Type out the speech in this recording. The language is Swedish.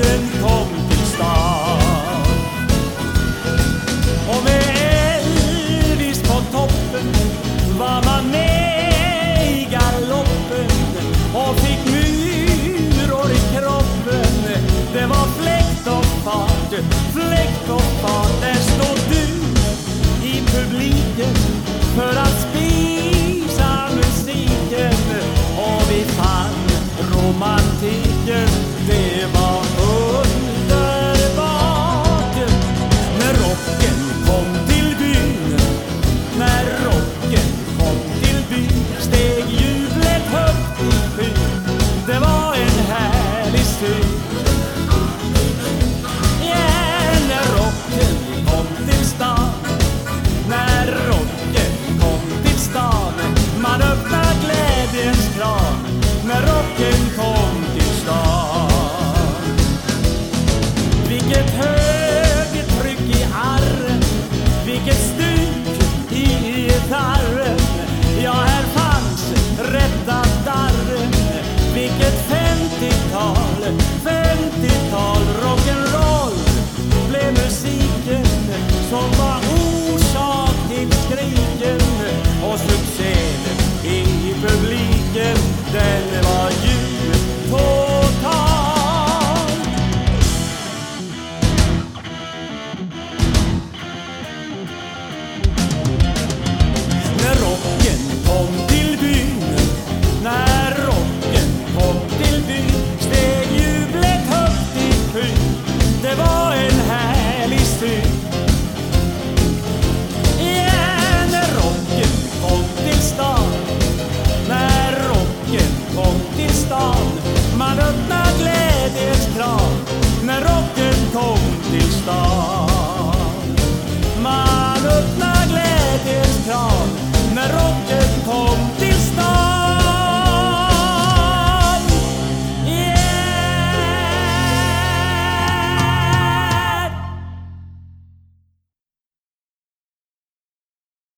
glädjens kom till stan. Och med Elvis på toppen var man med i galoppen och fick myror i kroppen. Det var fläkt och fart, fläkt och fart. Där stod du i publiken för att spisa musiken och vi fann romantiken by steg jublet högt i sky. Det var en härlig syn. När rocken kom till stan, när rocken kom till stan, man öppnade glädjens kran, när rocken kom till stan. Vilket hög